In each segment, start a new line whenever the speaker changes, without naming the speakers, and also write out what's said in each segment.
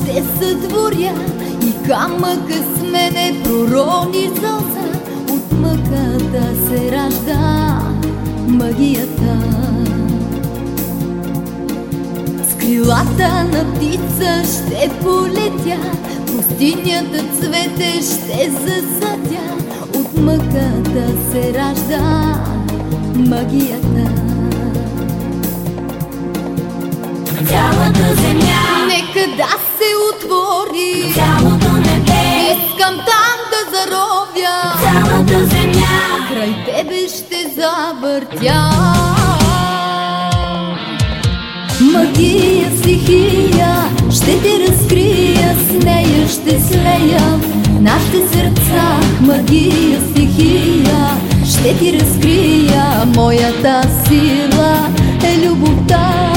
ще сътворя и камъка с мене пророни сълза. От мъката се ражда магията. С крилата на птица ще полетя, пустинята цвете ще засадя. От мъката се ражда магията.
Цялата земя,
Нека да се отвори,
цялото небе,
искам там да заровя.
цялата земя,
Край тебе ще завъртя. Магия, стихия, ще те разкрия, с нея ще слея нашите сърца. Магия, стихия, ще ти разкрия, моята сила е любовта.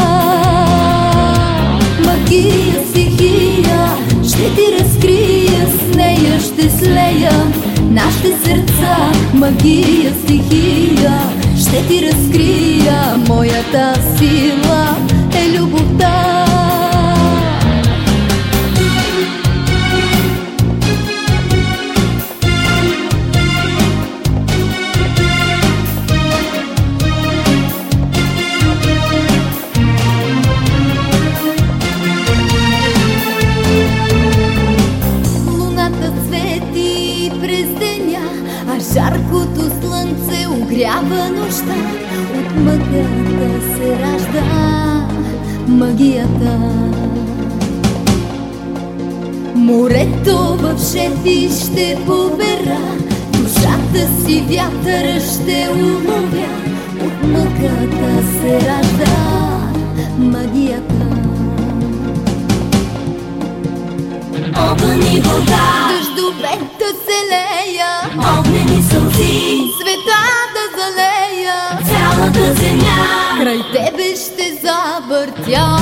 Магия, стихия, ще ти разкрия, с нея ще слея нашите сърца. Магия, стихия, ще ти разкрия, моята сила е любовта. Огрява нощта. От мъгата се ражда магията. Морето в шепи ще побера, душата си вятъра ще уловя. От мъката се ражда магията.
огън и вода,
Дъждовете се
цялата земя,
Край тебе ще завъртя.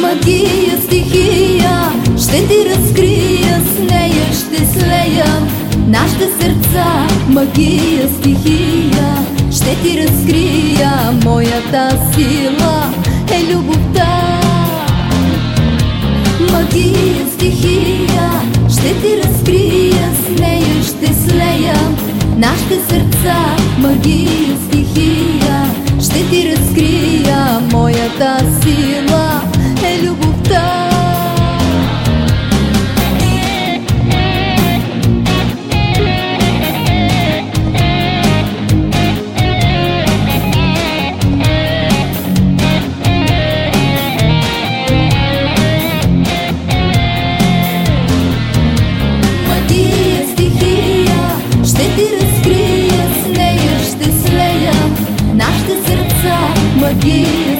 Магия, стихия, ще ти разкрия, с нея ще слея нашите сърца. Магия, стихия, ще ти разкрия, моята сила е любовта. Магия, стихия, ще ти разкрия, с нея ще слея нашите сърца. Магия, разкрия,